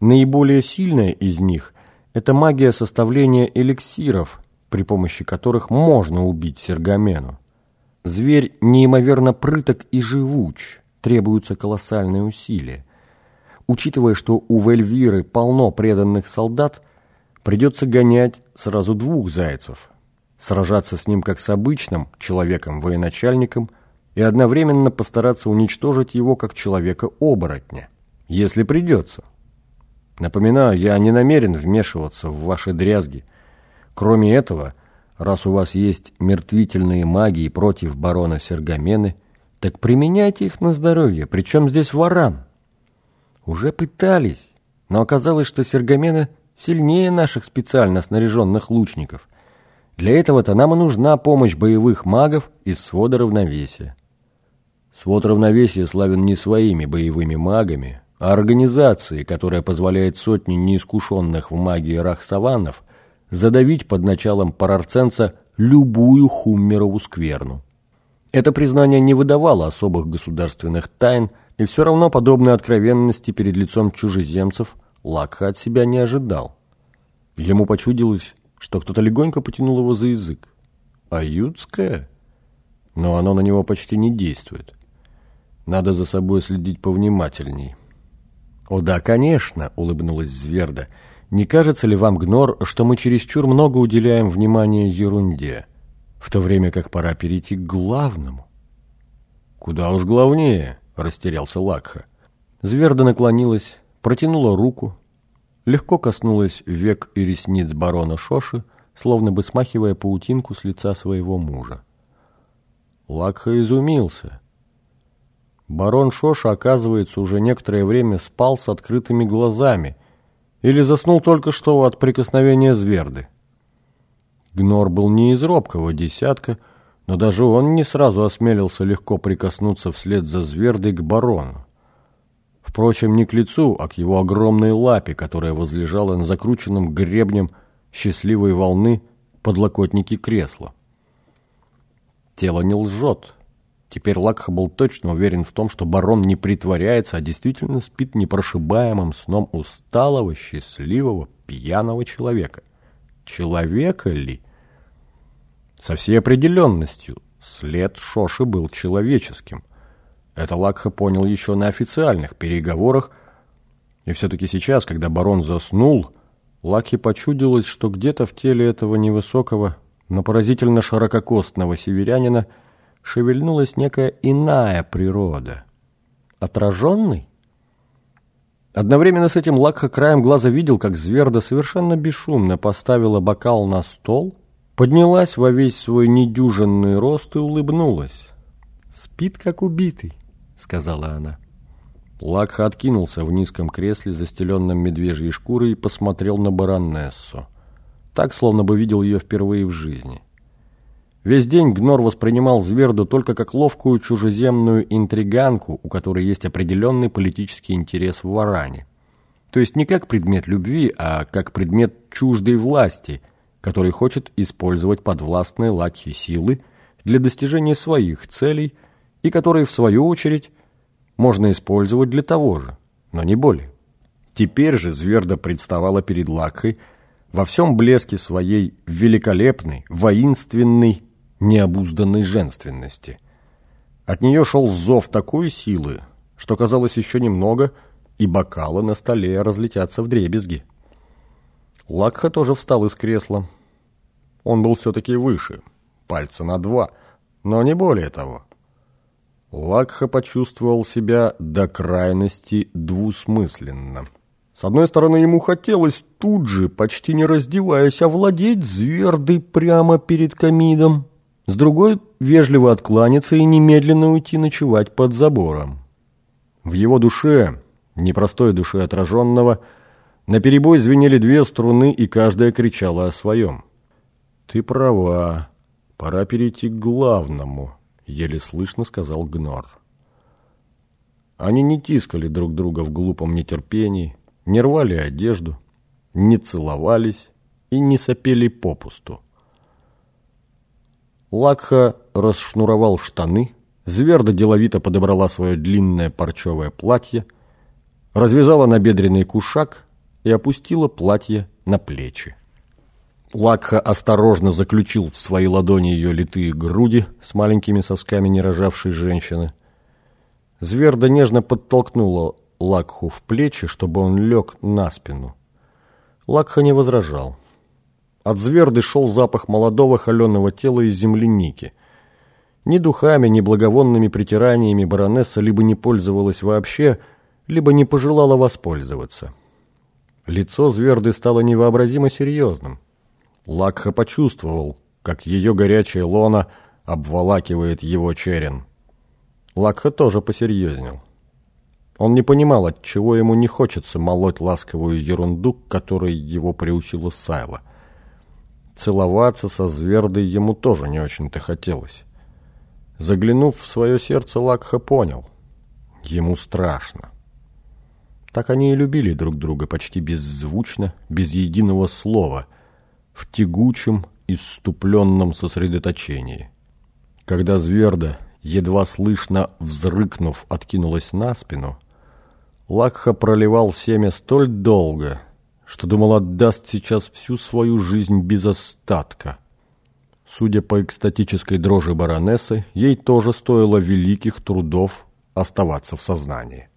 Наиболее сильная из них – это магия составления эликсиров, при помощи которых можно убить Сергамену. Зверь неимоверно прыток и живуч, требуются колоссальные усилия. Учитывая, что у Вельвиры полно преданных солдат, придется гонять сразу двух зайцев, сражаться с ним как с обычным человеком-военачальником и одновременно постараться уничтожить его как человека-оборотня, если придется. Напоминаю, я не намерен вмешиваться в ваши дрязги. Кроме этого – раз у вас есть мертвительные магии против барона Сергамены, так применяйте их на здоровье, причем здесь ворам. Уже пытались, но оказалось, что Сергамена сильнее наших специально снаряженных лучников. Для этого-то нам и нужна помощь боевых магов из свода равновесия. Свод равновесия славен не своими боевыми магами, а организацией, которая позволяет сотне неискушенных в магии рахсаванов задавить под началом парарценца любую хуммерову скверну. Это признание не выдавало особых государственных тайн, и все равно подобной откровенности перед лицом чужеземцев Лакха от себя не ожидал. Ему почудилось, что кто-то легонько потянул его за язык. «Аютское?» Но оно на него почти не действует. Надо за собой следить повнимательней. «О да, конечно!» — улыбнулась Зверда — не кажется ли вам, Гнор, что мы чересчур много уделяем внимания ерунде, в то время как пора перейти к главному? Куда уж главнее, растерялся Лакха. Зверда наклонилась, протянула руку, легко коснулась век и ресниц барона Шоши, словно бы смахивая паутинку с лица своего мужа. Лакха изумился. Барон Шоша, оказывается, уже некоторое время спал с открытыми глазами – или заснул только что от прикосновения зверды. Гнор был не из робкого десятка, но даже он не сразу осмелился легко прикоснуться вслед за звердой к барону. Впрочем, не к лицу, а к его огромной лапе, которая возлежала на закрученном гребнем счастливой волны подлокотники кресла. Тело не лжет. Теперь Лакха был точно уверен в том, что барон не притворяется, а действительно спит непрошибаемым сном усталого, счастливого, пьяного человека. Человека ли? Со всей определенностью след Шоши был человеческим. Это Лакха понял еще на официальных переговорах, и все-таки сейчас, когда барон заснул, Лакхе почудилось, что где-то в теле этого невысокого, но поразительно ширококостного северянина – шевельнулась некая иная природа. Отраженный? Одновременно с этим Лакха краем глаза видел, как Зверда совершенно бесшумно поставила бокал на стол, поднялась во весь свой недюжинный рост и улыбнулась. «Спит, как убитый», — сказала она. Лакха откинулся в низком кресле, застеленном медвежьей шкурой, и посмотрел на баронессу. Так, словно бы видел ее впервые в жизни. Весь день Гнор воспринимал Зверду только как ловкую чужеземную интриганку, у которой есть определенный политический интерес в Варане. То есть не как предмет любви, а как предмет чуждой власти, который хочет использовать подвластные Лакхи силы для достижения своих целей и которые, в свою очередь, можно использовать для того же, но не более. Теперь же Зверда представала перед Лакхой во всем блеске своей великолепной, воинственной необузданной женственности. От нее шел зов такой силы, что казалось еще немного, и бокалы на столе разлетятся в дребезги. Лакха тоже встал из кресла. Он был все-таки выше, пальца на два, но не более того. Лакха почувствовал себя до крайности двусмысленно. С одной стороны, ему хотелось тут же, почти не раздеваясь, овладеть звердой прямо перед камидом, с другой – вежливо откланяться и немедленно уйти ночевать под забором. В его душе, непростой душе отраженного, наперебой звенели две струны, и каждая кричала о своем. «Ты права, пора перейти к главному», – еле слышно сказал Гнор. Они не тискали друг друга в глупом нетерпении, не рвали одежду, не целовались и не сопели попусту. Лакха расшнуровал штаны, Зверда деловито подобрала свое длинное парчевое платье, развязала набедренный кушак и опустила платье на плечи. Лакха осторожно заключил в свои ладони ее литые груди с маленькими сосками нерожавшей женщины. Зверда нежно подтолкнула Лакху в плечи, чтобы он лег на спину. Лакха не возражал. От Зверды шел запах молодого холеного тела из земляники. Ни духами, ни благовонными притираниями баронесса либо не пользовалась вообще, либо не пожелала воспользоваться. Лицо Зверды стало невообразимо серьезным. Лакха почувствовал, как ее горячая лона обволакивает его черен. Лакха тоже посерьезнел. Он не понимал, от чего ему не хочется молоть ласковую ерунду, которой его приучила Сайла. Целоваться со Звердой ему тоже не очень-то хотелось. Заглянув в свое сердце, Лакха понял. Ему страшно. Так они и любили друг друга почти беззвучно, без единого слова, в тягучем, иступленном сосредоточении. Когда Зверда, едва слышно взрыкнув, откинулась на спину, Лакха проливал семя столь долго, что думал отдаст сейчас всю свою жизнь без остатка. Судя по экстатической дрожи баронессы, ей тоже стоило великих трудов оставаться в сознании.